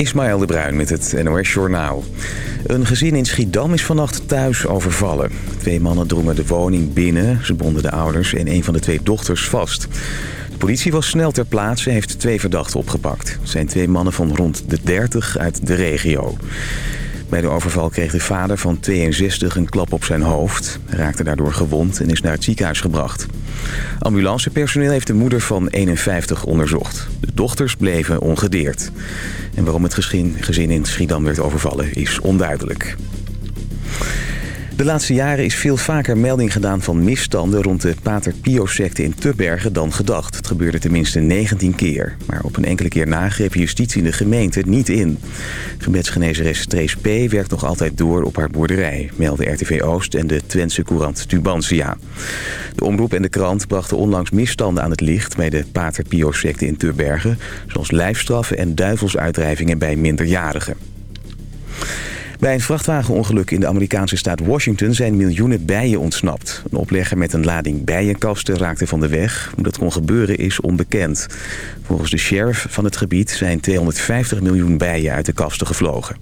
Ismaël de Bruin met het NOS Journaal. Een gezin in Schiedam is vannacht thuis overvallen. Twee mannen drongen de woning binnen. Ze bonden de ouders en een van de twee dochters vast. De politie was snel ter plaatse en heeft twee verdachten opgepakt. Het zijn twee mannen van rond de 30 uit de regio. Bij de overval kreeg de vader van 62 een klap op zijn hoofd. Hij raakte daardoor gewond en is naar het ziekenhuis gebracht. Ambulancepersoneel heeft de moeder van 51 onderzocht. De dochters bleven ongedeerd. En waarom het gezin in Schiedam werd overvallen is onduidelijk. De laatste jaren is veel vaker melding gedaan van misstanden rond de Pater Pio-secte in Tubbergen dan gedacht. Het gebeurde tenminste 19 keer. Maar op een enkele keer na greep justitie in de gemeente niet in. Gebedsgenezeres Trace P. werkt nog altijd door op haar boerderij, melden RTV Oost en de Twentse courant Tubantia. De omroep en de krant brachten onlangs misstanden aan het licht bij de Pater Pio-secte in Tubbergen, zoals lijfstraffen en duivelsuitdrijvingen bij minderjarigen. Bij een vrachtwagenongeluk in de Amerikaanse staat Washington zijn miljoenen bijen ontsnapt. Een oplegger met een lading bijenkasten raakte van de weg. Hoe dat kon gebeuren is onbekend. Volgens de sheriff van het gebied zijn 250 miljoen bijen uit de kasten gevlogen.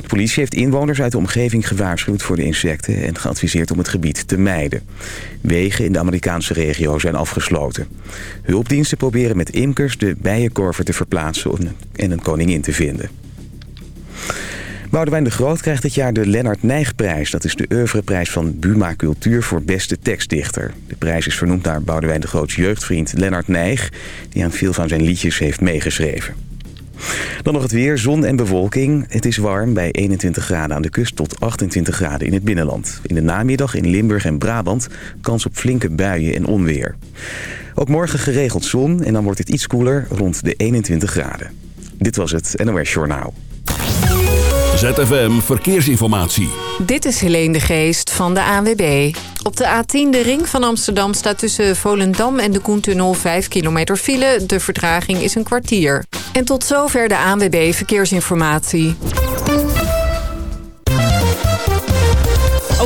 De politie heeft inwoners uit de omgeving gewaarschuwd voor de insecten... en geadviseerd om het gebied te mijden. Wegen in de Amerikaanse regio zijn afgesloten. Hulpdiensten proberen met imkers de bijenkorven te verplaatsen en een koningin te vinden. Boudewijn de Groot krijgt dit jaar de Lennart Nijgprijs. Dat is de oeuvreprijs van Buma Cultuur voor beste tekstdichter. De prijs is vernoemd naar Boudewijn de Groots jeugdvriend Lennart Nijg... die aan veel van zijn liedjes heeft meegeschreven. Dan nog het weer, zon en bewolking. Het is warm bij 21 graden aan de kust tot 28 graden in het binnenland. In de namiddag in Limburg en Brabant kans op flinke buien en onweer. Ook morgen geregeld zon en dan wordt het iets koeler rond de 21 graden. Dit was het NOS Journaal. ZFM Verkeersinformatie. Dit is Helene de Geest van de ANWB. Op de A10, de ring van Amsterdam, staat tussen Volendam en de Koentunnel 5 kilometer file. De vertraging is een kwartier. En tot zover de ANWB Verkeersinformatie.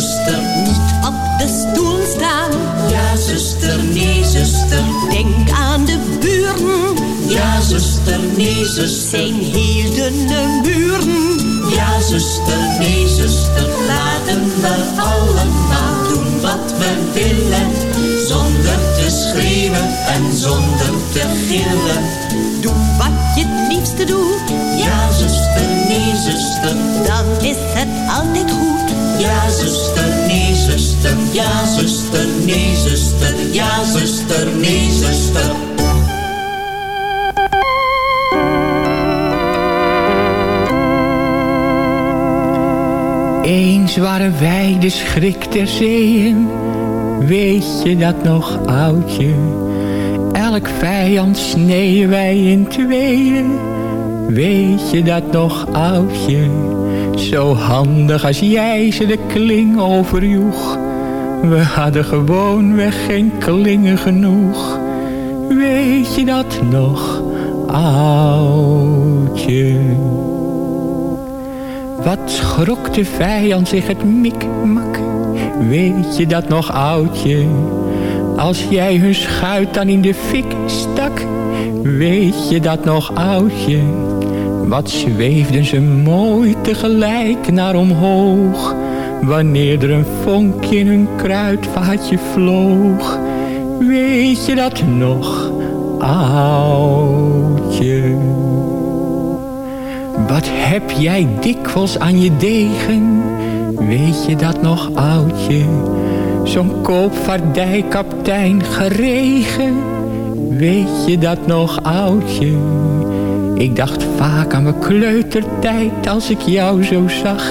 zuster. Niet op de stoel staan. Ja, zuster, nee, zuster. Denk aan de buren. Ja, zuster, nee, zuster. Zijn heel dunne buren. Ja, zuster, nee, zuster. Laten we allemaal doen wat we willen. Zonder te schreeuwen en zonder te gillen. Doe wat je het liefste doet. Ja, zuster, nee, zuster. Dan is het altijd goed. Ja, zuster, nee, zuster. Ja, zuster, nee, zuster. Ja, zuster, nee, zuster. Eens waren wij de schrik der zeeën, weet je dat nog oudje? Elk vijand sneeuwen wij in tweeën, Weet je dat nog, oudje? Zo handig als jij ze de kling overjoeg. We hadden gewoonweg geen klingen genoeg. Weet je dat nog, oudje? Wat schrok de vijand zich het mikmak? Weet je dat nog, oudje? Als jij hun schuit dan in de fik stak, weet je dat nog, oudje? Wat zweefden ze mooi tegelijk naar omhoog, wanneer er een vonkje in hun kruidvaatje vloog. Weet je dat nog, oudje? Wat heb jij dikwijls aan je degen? Weet je dat nog, oudje? Zo'n koopvaardijkaptein geregen. Weet je dat nog, oudje? Ik dacht vaak aan mijn kleutertijd als ik jou zo zag.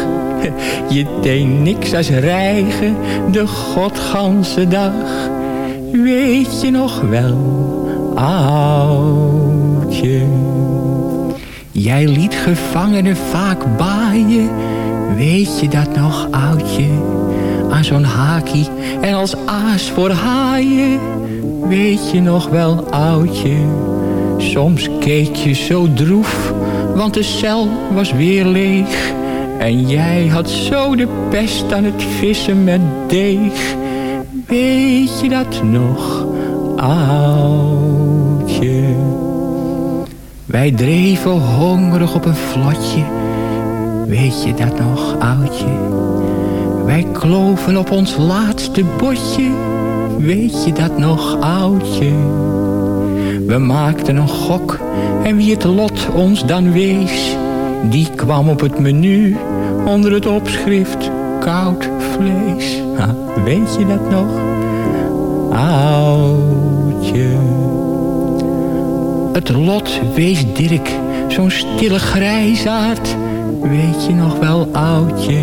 Je deed niks als rijgen de godganse dag. Weet je nog wel, oudje? Jij liet gevangenen vaak baaien. Weet je dat nog, oudje? Aan zo'n hakie en als aas voor haaien. Weet je nog wel, oudje? Soms keek je zo droef, want de cel was weer leeg. En jij had zo de pest aan het vissen met deeg. Weet je dat nog, oudje? Wij dreven hongerig op een vlotje. Weet je dat nog, oudje? Wij kloven op ons laatste botje. Weet je dat nog, oudje? We maakten een gok en wie het lot ons dan wees... die kwam op het menu onder het opschrift koud vlees. Weet je dat nog? Oudje. Het lot wees Dirk, zo'n stille grijzaard. Weet je nog wel, oudje?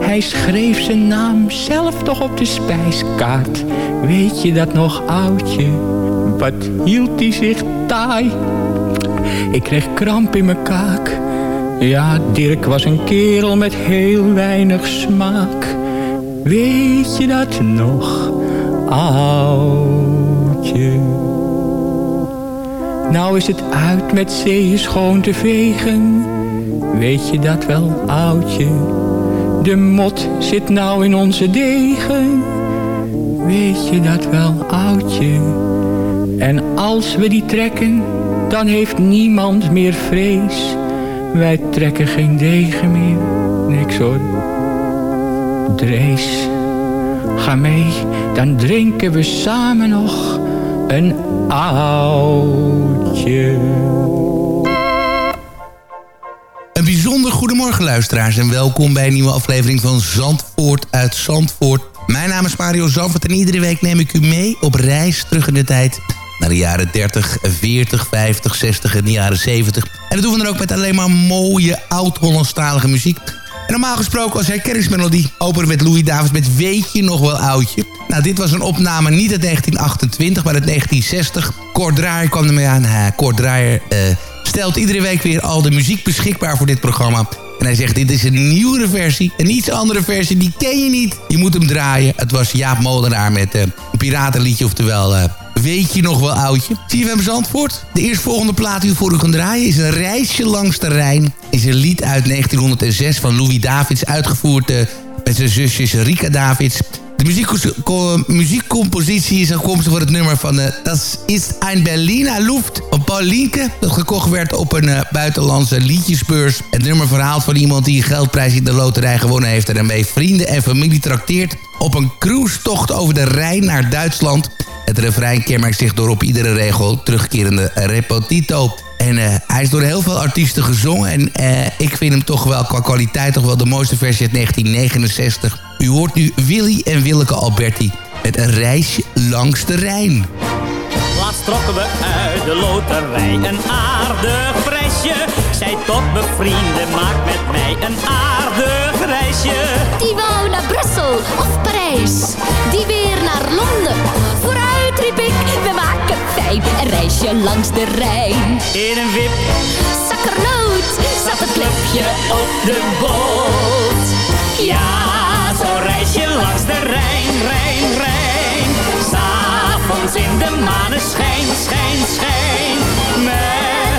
Hij schreef zijn naam zelf toch op de spijskaart. Weet je dat nog, oudje? Wat hield hij zich taai? Ik kreeg kramp in mijn kaak. Ja, Dirk was een kerel met heel weinig smaak. Weet je dat nog, oudje? Nou is het uit met zeeën schoon te vegen. Weet je dat wel, oudje? De mot zit nou in onze degen. Weet je dat wel, oudje? En als we die trekken, dan heeft niemand meer vrees. Wij trekken geen degen meer, niks hoor. Drees, ga mee, dan drinken we samen nog een oudje. Luisteraars en welkom bij een nieuwe aflevering van Zandvoort uit Zandvoort. Mijn naam is Mario Zandvoort en iedere week neem ik u mee op reis terug in de tijd naar de jaren 30, 40, 50, 60 en de jaren 70. En dat doen we dan ook met alleen maar mooie oud-Hollandstalige muziek. Normaal gesproken als herkenningsmelodie openen met Louis Davids met Weet je nog wel oudje? Nou, dit was een opname niet uit 1928, maar uit 1960. Kort Draaier kwam ermee aan. Kort Draaier uh, stelt iedere week weer al de muziek beschikbaar voor dit programma. En hij zegt, dit is een nieuwere versie. Een iets andere versie, die ken je niet. Je moet hem draaien. Het was Jaap Molenaar met uh, een piratenliedje, oftewel... Weet je nog wel, oudje? CFM Zandvoort. De eerstvolgende plaat die we voor u gaan draaien is een reisje langs de Rijn. Is een lied uit 1906 van Louis Davids, uitgevoerd uh, met zijn zusjes Rika Davids. De muziek, muziekcompositie is afkomstig voor het nummer van... Uh, Das ist ein Berliner Luft van Paul. Dat gekocht werd op een uh, buitenlandse liedjesbeurs. Het nummer verhaalt van iemand die een geldprijs in de loterij gewonnen heeft... en daarmee vrienden en familie trakteert op een cruisetocht over de Rijn naar Duitsland. Het refrein kenmerkt zich door op iedere regel terugkerende repetito. En uh, hij is door heel veel artiesten gezongen. En ik vind hem toch wel qua kwaliteit toch wel de mooiste versie uit 1969. U hoort nu Willy en Willeke Alberti met een reisje langs de Rijn. Laatst trokken we uit de loterij een aardig prijsje. Zij tot bevrienden, maak met mij een aardig reisje. Die wou naar Brussel of Parijs, die weer naar Londen. Vooruit uit, riep ik. We maken fijn een reisje langs de Rijn. In een wip, Zakkernoot zat het klepje op de boot. ja, zo reis je langs de Rijn, Rijn, Rijn. S'avonds in de maneschijn, schijn, schijn. Met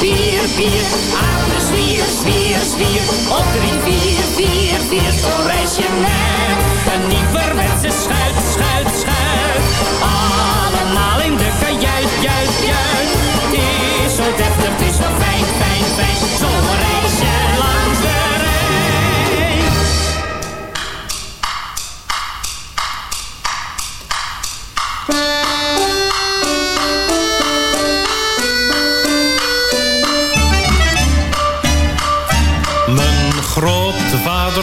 bier, bier. Aan de zwier, zwier, zwier. Op drie, vier, vier, vier. Zo reis je met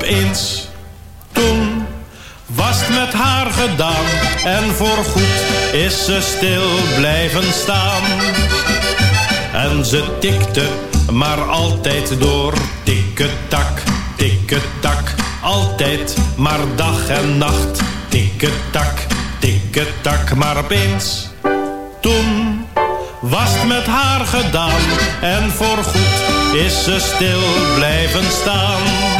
Opeens, toen was het met haar gedaan. En voorgoed is ze stil blijven staan. En ze tikte maar altijd door. Tikketak, tikketak, altijd maar dag en nacht. Tikketak, tikketak, maar opeens, toen was het met haar gedaan. En voorgoed is ze stil blijven staan.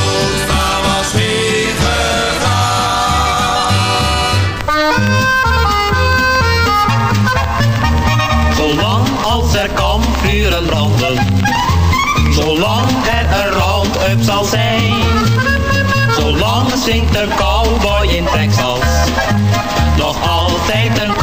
zolang er een round-up zal zijn, zolang zingt een cowboy in Texas, nog altijd een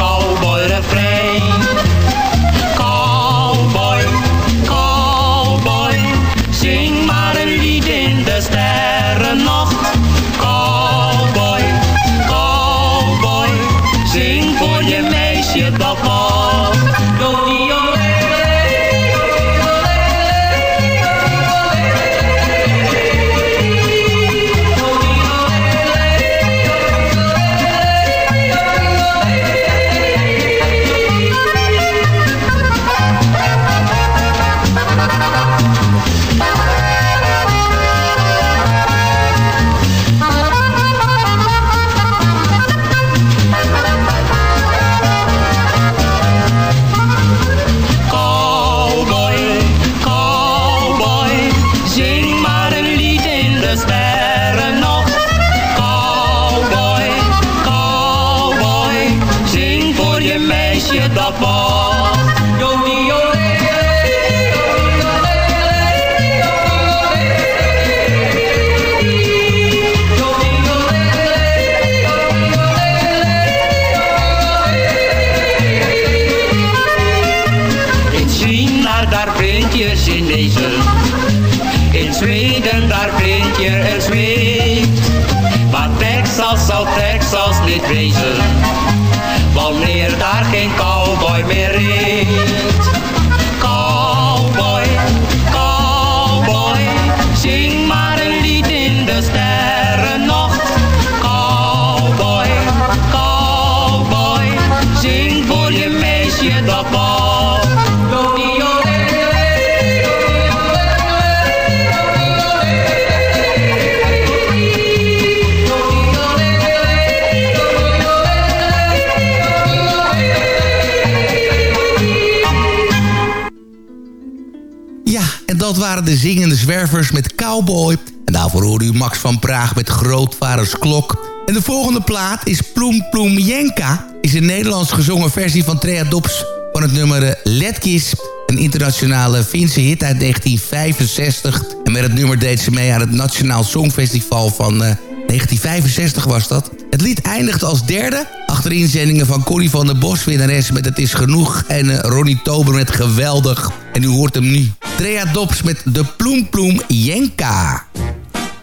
is Ploem Ploem Jenka. Is een Nederlands gezongen versie van Trea Dops van het nummer eh, Letkis. Een internationale Finse hit uit 1965. En met het nummer deed ze mee aan het Nationaal Songfestival van eh, 1965 was dat. Het lied eindigt als derde. Achter inzendingen van Corrie van der Bos, winnares met Het is Genoeg. En eh, Ronnie Tober met Geweldig. En u hoort hem nu. Trea Dops met De Ploem Ploem Jenka.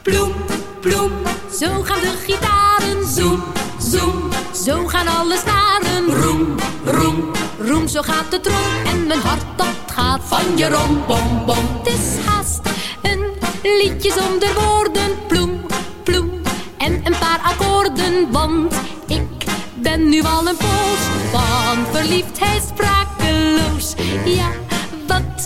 Ploem, ploem, zo gaan de gitaren. Zoem, zoem, zo gaan alle snaren. Roem, roem, roem, zo gaat de trom. En mijn hart dat gaat van je rom, bom, bom. Het is haast een liedje zonder woorden. Ploem, ploem, en een paar akkoorden. Want ik ben nu al een poos van verliefdheid sprakeloos. Ja, wat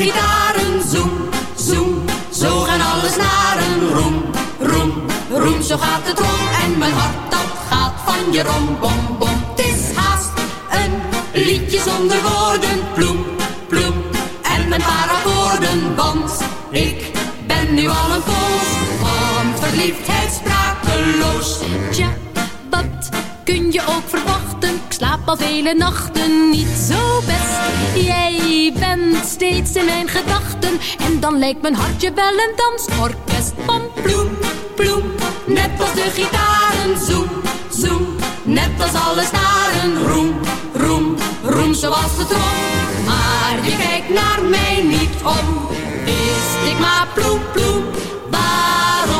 Gitaren. Zoem, zoem, zo gaan alle snaren. Roem, roem, roem, zo gaat het rond. En mijn hart dat gaat van je rom, bom, bom. Het is haast een liedje zonder woorden. Ploem, ploem, en mijn paar. Want ik ben nu al een poos van verliefdheid sprakeloos. Je ook verwachten? Ik slaap al vele nachten niet zo best. Jij bent steeds in mijn gedachten. En dan lijkt mijn hartje wel een dansorkest. Van ploem, net als de gitaren. Zoem, zoem, net als alle staren. Roem, roem, roem zoals de trom. Maar je kijkt naar mij niet om. Wist ik maar ploem, ploem, waarom?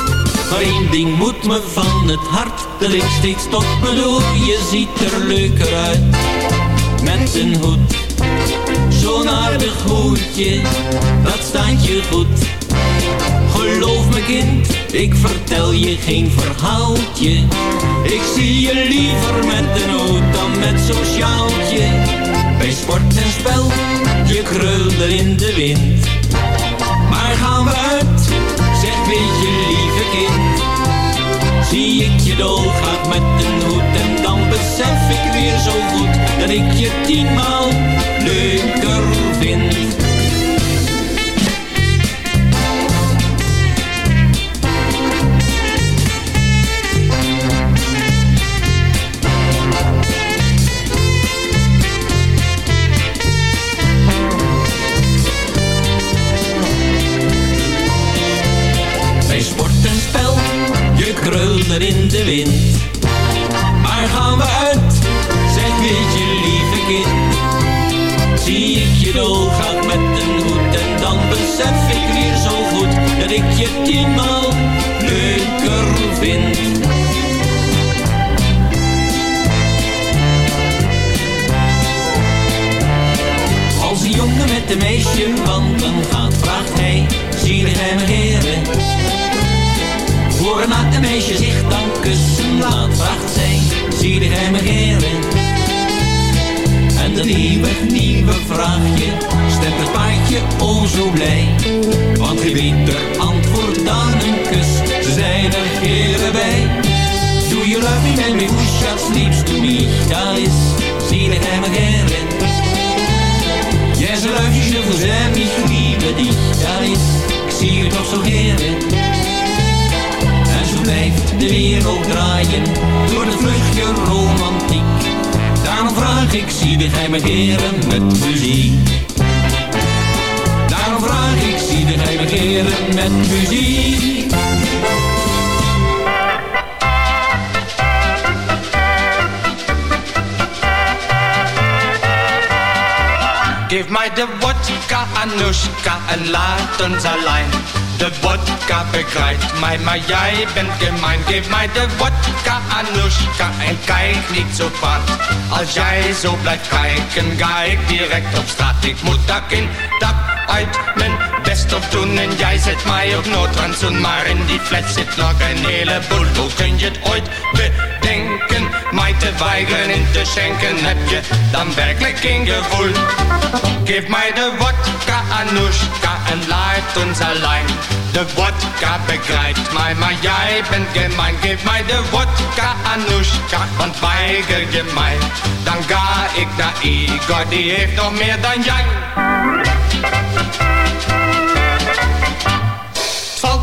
Maar één ding moet me van het hart, dat ik steeds tot bedoel. Je ziet er leuker uit, met een hoed. Zo'n aardig hoedje, dat staat je goed. Geloof me kind, ik vertel je geen verhaaltje. Ik zie je liever met een noot dan met zo'n sjaaltje. Bij sport en spel, je krulde in de wind. Je dolgraag met een hoed en dan besef ik weer zo goed dat ik je tienmaal leuker vind. Wind. Maar gaan we uit, zeg je lieve kind. Zie ik je dolgraag met een hoed en dan besef ik weer zo goed dat ik je tienmaal leuker vind. Als een jongen met een meisje wandelen zo blij. Want geen beter antwoord dan een kus, ze zijn er heren bij. Do you love me, baby, who shall sleeps to me? Dat is, hem heren? Yes, I love you, je vous aime, dich. Dat is, ik zie je toch zo heren. En zo blijft de wereld draaien, door de vluchtje romantiek. Daarom vraag ik, zie de geheime heren met muziek. Heren met muziek. Geef mij de vodka, Anushka, en laat ons alleen. De vodka begrijpt mij, maar jij bent gemein. Geef mij de vodka, Anushka, en kijk niet zo kwaad. Als jij zo blijft kijken, ga ik direct op straat. Ik moet dak in, dak uit, best op doen. En jij zet mij op noodrandzoen, maar in die fles zit nog een heleboel. Hoe kun je het ooit bedenken? Mij te weigeren in te schenken, heb je dan werkelijk geen gevoel? Geef mij de vodka, Anushka, en laat ons alleen. De vodka begrijpt mij, maar jij bent gemein. Geef mij de vodka, Anushka, want weiger je mij. Dan ga ik naar Igor, die heeft nog meer dan jij.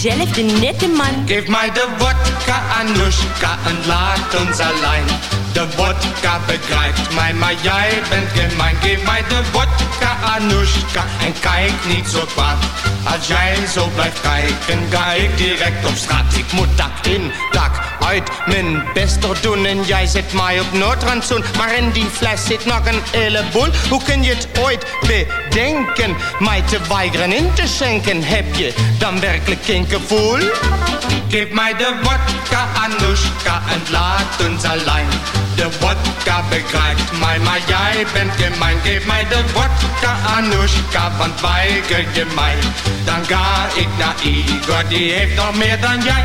diezelfde nette man. Geef mij de vodka, Anushka, en laat ons alleen. De vodka begrijpt mij, maar jij bent gemein. Geef mij de vodka, Anushka, en kijk niet zo kwaad. Als jij zo blijft kijken, ga ik direct op straat. Ik moet dak in, dak uit, mijn best doen. En jij zet mij op noodrandzoen. Maar in die fles zit nog een heleboel. Hoe kun je het ooit bedenken? Mij te weigeren in te schenken, heb je dan werkelijk geen gevoel? Geef mij de vodka, Anushka, en laat ons alleen. De vodka begrijpt mij, maar jij bent gemein. Geef mij de vodka, Anushka, want weiger je mij. Dan ga ik naar Igor, die heeft nog meer dan jij.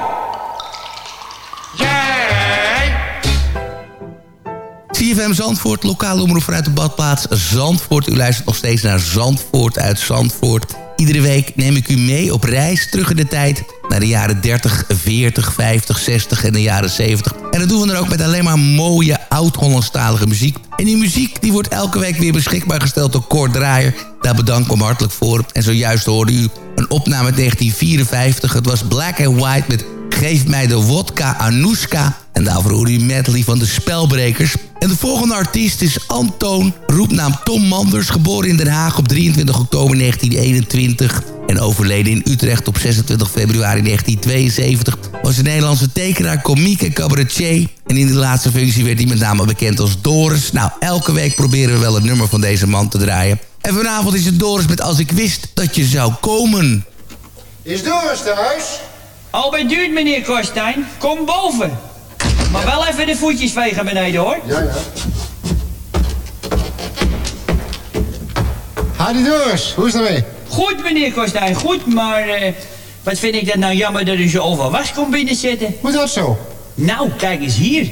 CFM Zandvoort, lokale omroep vanuit de badplaats Zandvoort. U luistert nog steeds naar Zandvoort uit Zandvoort. Iedere week neem ik u mee op reis terug in de tijd... naar de jaren 30, 40, 50, 60 en de jaren 70. En dat doen we dan ook met alleen maar mooie oud-Hollandstalige muziek. En die muziek die wordt elke week weer beschikbaar gesteld door Kort Draaier. Daar bedank ik hem hartelijk voor. En zojuist hoorde u een opname uit 1954. Het was Black and White met Geef mij de wodka Anouska. En daarvoor hoorde u medley van de Spelbrekers. En de volgende artiest is Antoon, roepnaam Tom Manders... geboren in Den Haag op 23 oktober 1921... en overleden in Utrecht op 26 februari 1972... was een Nederlandse tekenaar, komiek en cabaretier... en in de laatste functie werd hij met name bekend als Doris. Nou, elke week proberen we wel het nummer van deze man te draaien... En vanavond is het Doris met Als ik wist dat je zou komen. Is Doris thuis? Al bij duurt, meneer Korstijn. Kom boven. Maar wel even de voetjes vegen beneden, hoor. Ja, ja. Hadi Doris, hoe is het ermee? Goed, meneer Korstijn, goed, maar... eh, wat vind ik dat nou jammer dat u zo over was komt binnenzitten. Hoe dat zo? Nou, kijk eens hier.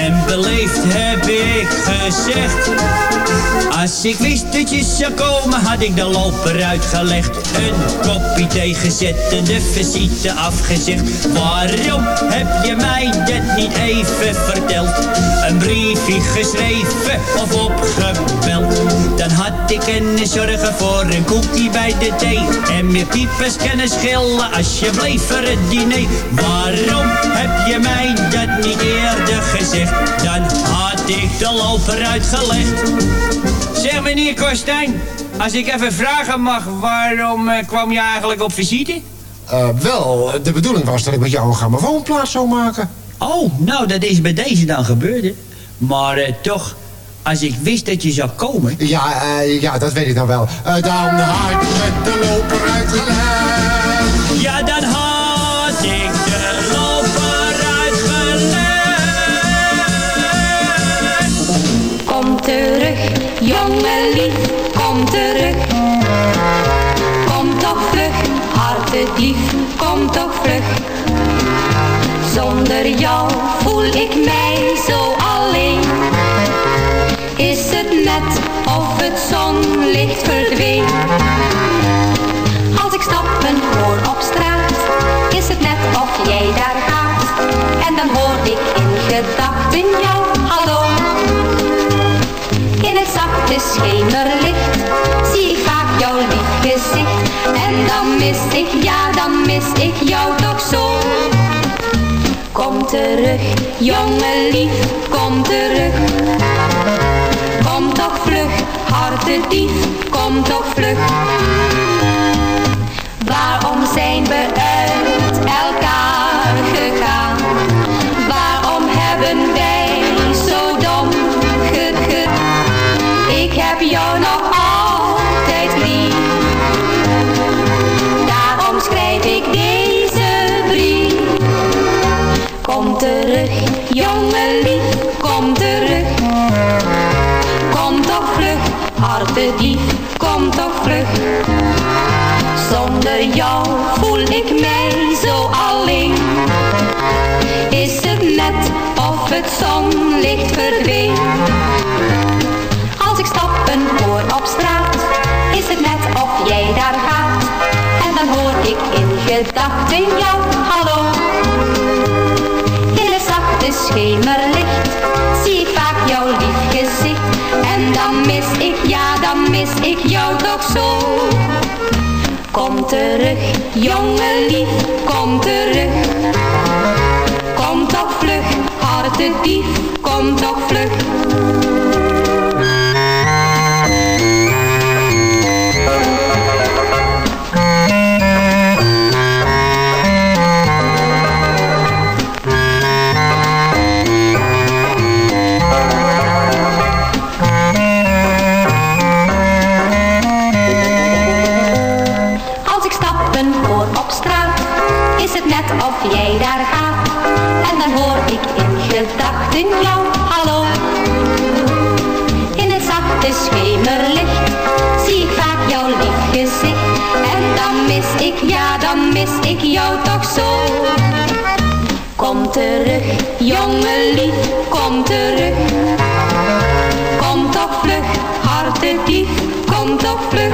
beleefd heb ik gezegd. Als ik wist dat je zou komen, had ik de loper uitgelegd. Een kopje thee gezet en de visite afgezegd. Waarom heb je mij dat niet even verteld? Een briefje geschreven of opgebeld. Dan had ik kunnen zorgen voor een koekie bij de thee. En meer piepers kunnen schillen als je bleef voor het diner. Waarom heb je mij dat niet eerder gezegd? Dan had ik de loper uitgelegd. Zeg meneer Kostijn, als ik even vragen mag, waarom eh, kwam je eigenlijk op visite? Eh, wel, de bedoeling was dat ik met jou een grammofoonplaats zou maken. Oh, nou dat is bij deze dan gebeurd. hè. Maar eh, toch, als ik wist dat je zou komen... Ja, eh, ja, dat weet ik dan wel. Eh, dan had ik met de in gedachten jou, hallo. In het zachte schemerlicht zie ik vaak jouw lief gezicht. En dan mis ik, ja dan mis ik jou toch zo. Kom terug, jongen lief, kom terug. Kom toch vlug, hartedief, kom toch vlug. Waarom zijn we uit jongen lief, kom terug. Kom toch vlug, hartedief, kom toch vlug. Zonder jou voel ik mij zo alleen. Is het net of het zonlicht verdween? Als ik stappen hoor op straat, is het net of jij daar gaat. En dan hoor ik in gedachten jou, hallo. Schemerlicht zie vaak jouw lief gezicht. En dan mis ik, ja dan mis ik jou toch zo. Kom terug, jongen lief, kom terug. Kom toch vlug, hartedief, kom toch vlug. Zo. Kom terug, jongen lief, kom terug. Kom toch vlug, hartedief, kom toch vlug.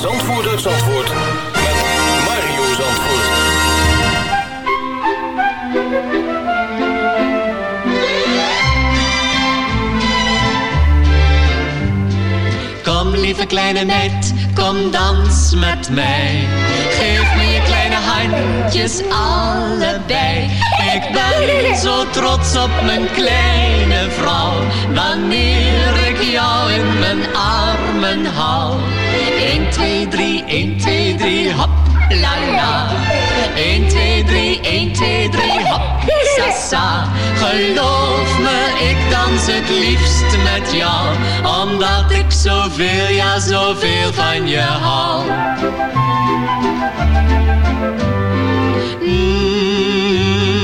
Zandvoort uit Mario. Kom lieve kleine meid, kom dans met mij. Geef me je kleine handjes allebei. Ik ben zo trots op mijn kleine vrouw. Wanneer ik jou in mijn armen hou. 1, 2, 3, 1, 2, 3, hop, la la. 1, 2, 3, 1, 2, 3, hop, sa sa. Geloof me, ik dans het liefst met jou. Omdat ik zoveel, ja zoveel van je hou. Eén,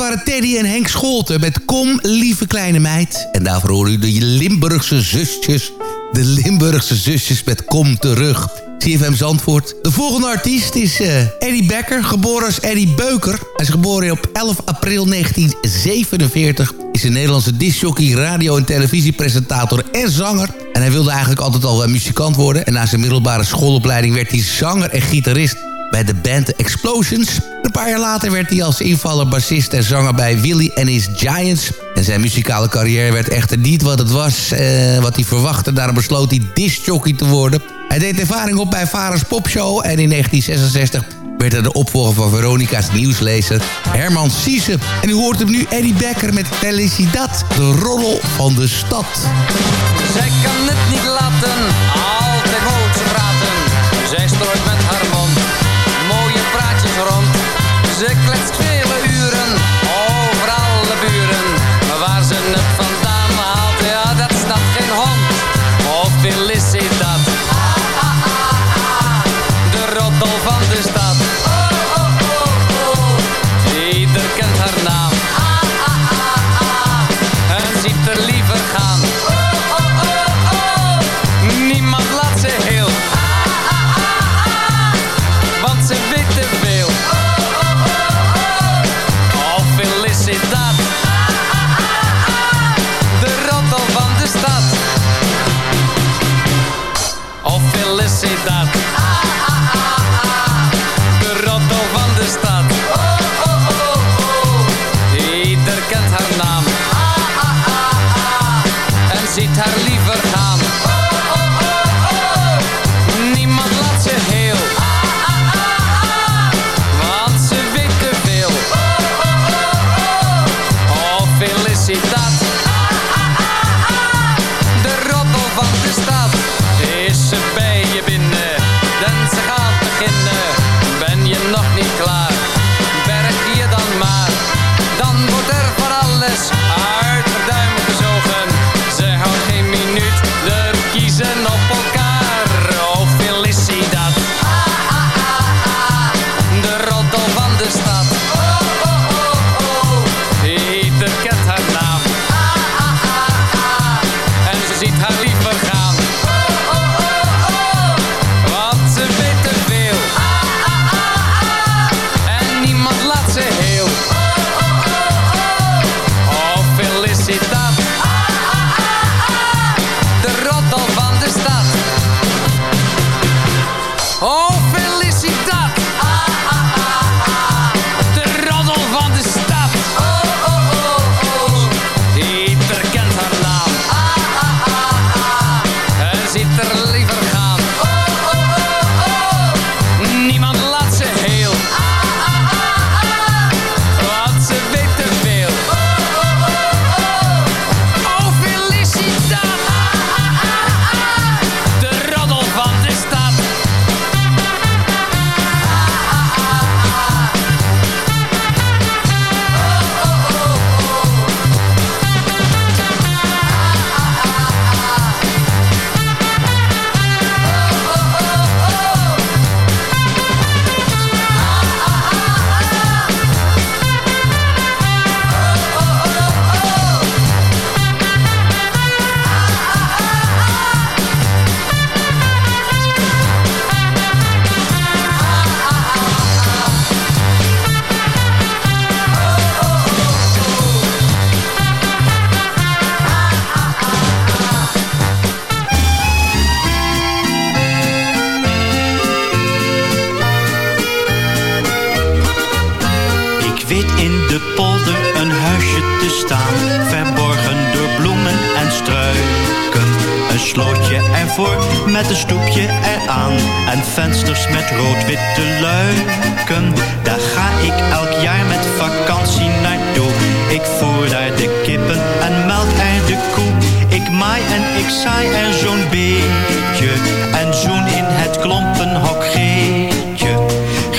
Waren Teddy en Henk Scholten met Kom, lieve kleine meid. En daarvoor horen u de Limburgse zusjes. De Limburgse zusjes met Kom terug. CFM Zandvoort. De volgende artiest is eh, Eddie Becker, geboren als Eddie Beuker. Hij is geboren op 11 april 1947. Is een Nederlandse discjockey, radio- en televisiepresentator en zanger. En hij wilde eigenlijk altijd al uh, muzikant worden. En na zijn middelbare schoolopleiding werd hij zanger en gitarist bij de band Explosions. Een paar jaar later werd hij als invaller, bassist en zanger bij Willy and His Giants. En zijn muzikale carrière werd echter niet wat het was, eh, wat hij verwachtte. Daarom besloot hij discjockey te worden. Hij deed ervaring op bij Varens Popshow en in 1966 werd hij de opvolger van Veronica's nieuwslezer Herman Siese. En u hoort hem nu Eddie Becker met Felicidad, de roddel van de stad. Zij kan het niet laten, maai en ik saai er zo'n beetje. En zoen in het klompenhok Geetje.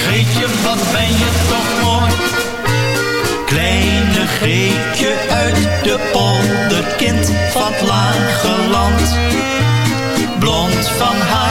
Geetje, wat ben je toch mooi. Kleine Greetje uit de polder, kind van het lage land. Blond van haar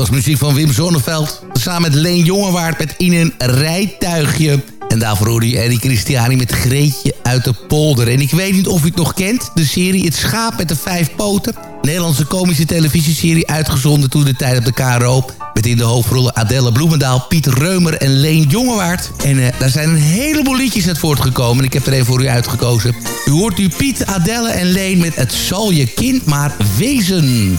was muziek van Wim Zonneveld. Samen met Leen Jongewaard met In een rijtuigje. En daarvoor hoorde je Eddie Christiani met Greetje uit de polder. En ik weet niet of u het nog kent. De serie Het Schaap met de Vijf Poten. Nederlandse komische televisieserie uitgezonden toen de tijd op de KRO. Met in de hoofdrollen Adelle Bloemendaal, Piet Reumer en Leen Jongewaard. En eh, daar zijn een heleboel liedjes uit voortgekomen. En ik heb er even voor u uitgekozen. U hoort u Piet, Adelle en Leen met Het zal je kind maar wezen.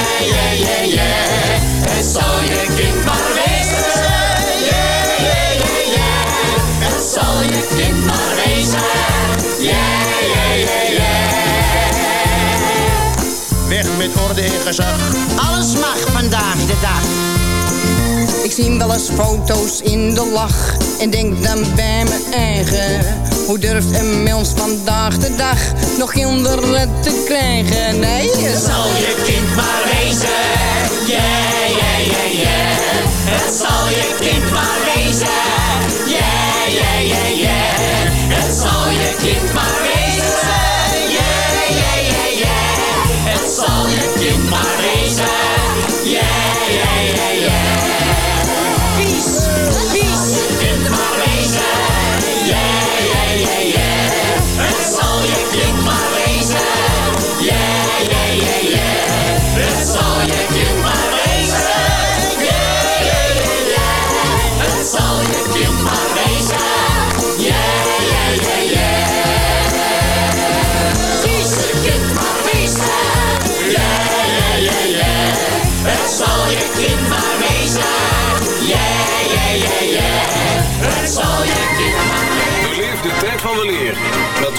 yeah, yeah, yeah. Het zal je kind maar wezen. Yeah, yeah, yeah, yeah. Het zal je kind maar wezen. Yeah, yeah, yeah, yeah. Weg met orde en gezag. Alles mag vandaag de dag. Ik zie wel eens foto's in de lach en denk dan bij mijn eigen. Hoe durft een mens vandaag de dag nog kinderen te krijgen? Nee, Het zal je kind maar wezen. Yeah, yeah, yeah, yeah. Het zal je kind maar wezen. Yeah, yeah, yeah, yeah. Het zal je kind maar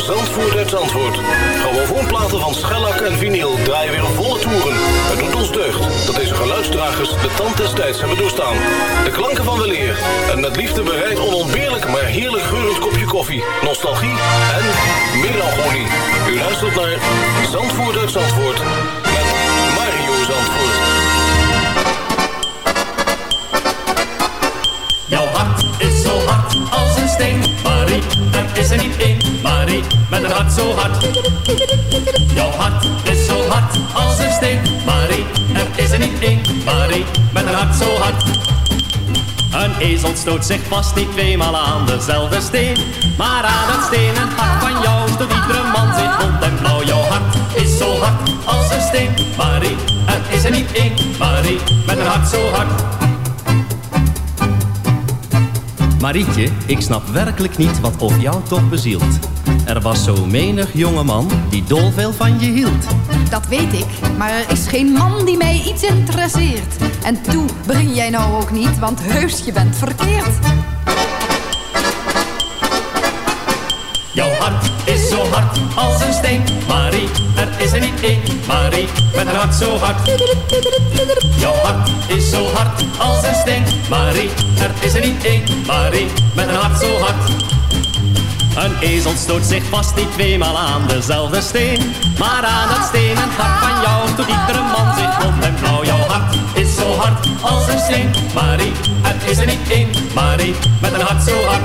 Zandvoort uit Zandvoort. Grammofoonplaten van schellak en vinyl draaien weer volle toeren. Het doet ons deugd dat deze geluidsdragers de tand des tijds hebben doorstaan. De klanken van weleer en met liefde bereid onontbeerlijk maar heerlijk geurend kopje koffie, nostalgie en melancholie. U luistert naar Zandvoort uit met Mario Zandvoort. Jouw hart is zo hard als een steen, Met een hart zo hard. Jouw hart is zo hard als een steen, Marie. Er is er niet één, Marie, met een hart zo hard. Een ezel stoot zich vast niet tweemaal aan dezelfde steen. Maar aan het stenen hart van jou stoot iedere man zich rond en blauw. Jouw hart is zo hard als een steen, Marie. Er is er niet één, Marie, met een hart zo hard. Marietje, ik snap werkelijk niet wat of jou toch bezielt. Er was zo menig jongeman die dol veel van je hield. Dat weet ik, maar er is geen man die mij iets interesseert. En toe begin jij nou ook niet, want heus je bent verkeerd. Jouw hart is zo hard als een steen, Marie. Er is er niet één, Marie, met een hart zo hard. Jouw hart is zo hard als een steen, Marie. Er is er niet één, Marie, met een hart zo hard. Een ezel stoot zich vast niet tweemaal aan dezelfde steen. Maar aan het stenen hart van jou doet iedere man zich rond en blauw. Jouw hart is zo hard als een steen, Marie. Er is er niet één, Marie, met een hart zo hard.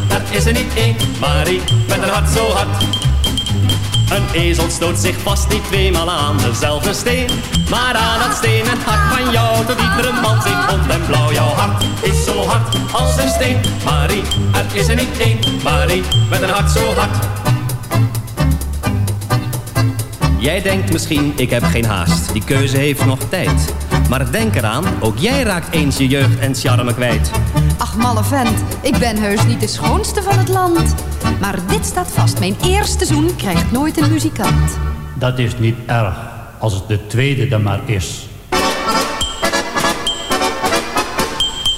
Er is er niet één, Marie, met een hart zo hard. Een ezel stoot zich vast niet tweemaal aan dezelfde steen. Maar aan dat stenen hart van jou tot iedere man zich rond en blauw. Jouw hart is zo hard als een steen, Marie. Er is er niet één, Marie, met een hart zo hard. Jij denkt misschien, ik heb geen haast. Die keuze heeft nog tijd. Maar denk eraan, ook jij raakt eens je jeugd en charme kwijt. Ach malle vent, ik ben heus niet de schoonste van het land. Maar dit staat vast, mijn eerste zoen krijgt nooit een muzikant. Dat is niet erg, als het de tweede dan maar is.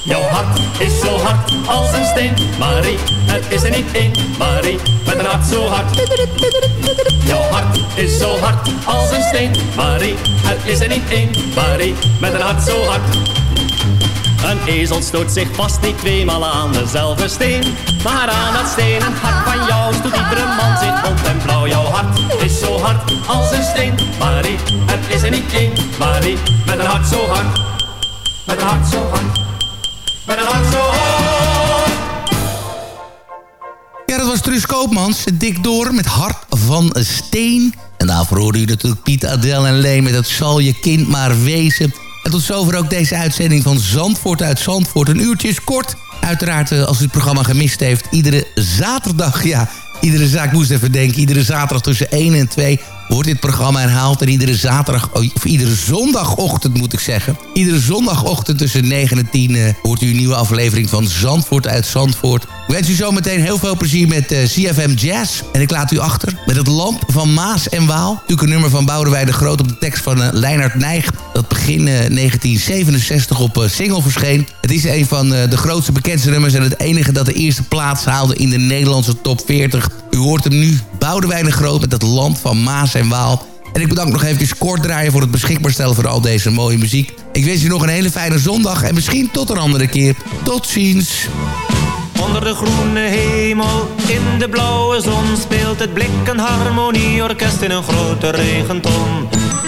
Jouw hart is zo hard als een steen, Marie. Er is er niet één, Marie, met een hart zo hard. Jouw hart is zo hard als een steen, Marie. Er is er niet één, Marie, met een hart zo hard. Een ezel stoot zich vast niet tweemaal aan dezelfde steen. Maar aan dat stenen hart van jou stoot iedere man zich rond en blauw. Jouw hart is zo hard als een steen, Marie. Er is er niet één, Marie, met een hart zo hard. Met een hart zo hard. Met een hart zo hard. Ja, dat was Truus Koopmans. Dik door met Hart van Steen. En daarvoor hoorde u natuurlijk Piet, Adel en Leen met het zal je kind maar wezen. En tot zover ook deze uitzending van Zandvoort uit Zandvoort. Een uurtje kort. Uiteraard, eh, als u het programma gemist heeft, iedere zaterdag, ja... Iedere zaak moest even denken. Iedere zaterdag tussen 1 en 2 wordt dit programma herhaald. En iedere zaterdag, of iedere zondagochtend moet ik zeggen. Iedere zondagochtend tussen 9 en 10 uh, hoort u een nieuwe aflevering van Zandvoort uit Zandvoort. Ik wens u zometeen heel veel plezier met uh, CFM Jazz. En ik laat u achter met het lamp van Maas en Waal. Natuurlijk een nummer van Boudewijn de Groot op de tekst van uh, Leinhard Nijg. Dat begin 1967 op single verscheen. Het is een van de grootste bekendste nummers... en het enige dat de eerste plaats haalde in de Nederlandse top 40. U hoort hem nu, Boudewijn de Groot met het lamp van Maas en Waal. En ik bedank nog even kort draaien voor het beschikbaar stellen van al deze mooie muziek. Ik wens je nog een hele fijne zondag en misschien tot een andere keer. Tot ziens. Onder de groene hemel, in de blauwe zon speelt het blik een harmonieorkest in een grote regenton.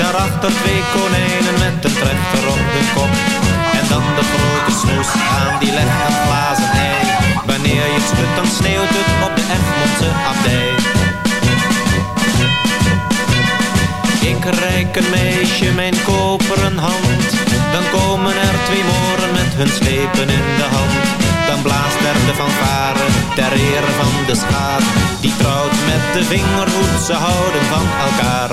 Daarachter twee konijnen met een trechter op de kop. En dan de grote snoes aan die legt een glazen ei. Wanneer je het schudt dan sneeuwt het op de Egmondse abdij. Ik reik een meisje mijn koperen hand. Dan komen er twee moren met hun slepen in de hand. Dan blaast er de fanfare ter ere van de schaar. Die trouwt met de vingerhoed, ze houden van elkaar.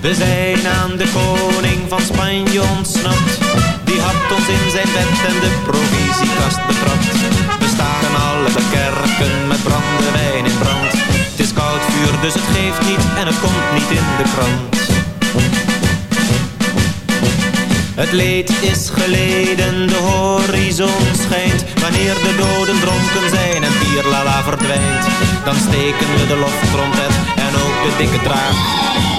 We zijn aan de koning van Spanje ontsnapt. Die had ons in zijn bed en de provisiekast betrapt. We staren alle kerken met brandewijn in brand. Het is koud vuur, dus het geeft niet en het komt niet in de krant. Het leed is geleden, de horizon schijnt. Wanneer de doden dronken zijn en Pierlala verdwijnt Dan steken we de loftrompet en ook de dikke draak.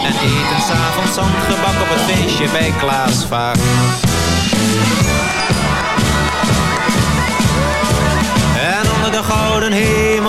En eten s'avonds zandgebak op het feestje bij Klaas Vaak. En onder de gouden hemel,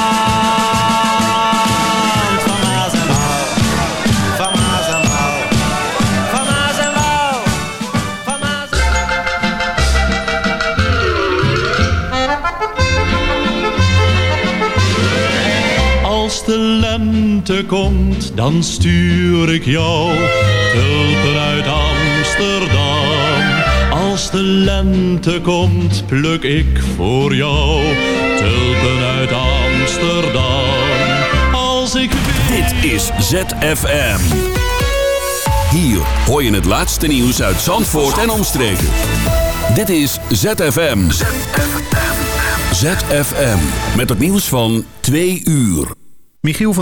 de lente komt, dan stuur ik jou tulpen uit Amsterdam. Als de lente komt, pluk ik voor jou tulpen uit Amsterdam. Als ik Dit is ZFM. Hier hoor je het laatste nieuws uit Zandvoort en omstreken. Dit is ZFM. ZFM. ZFM. Met het nieuws van twee uur. Michiel van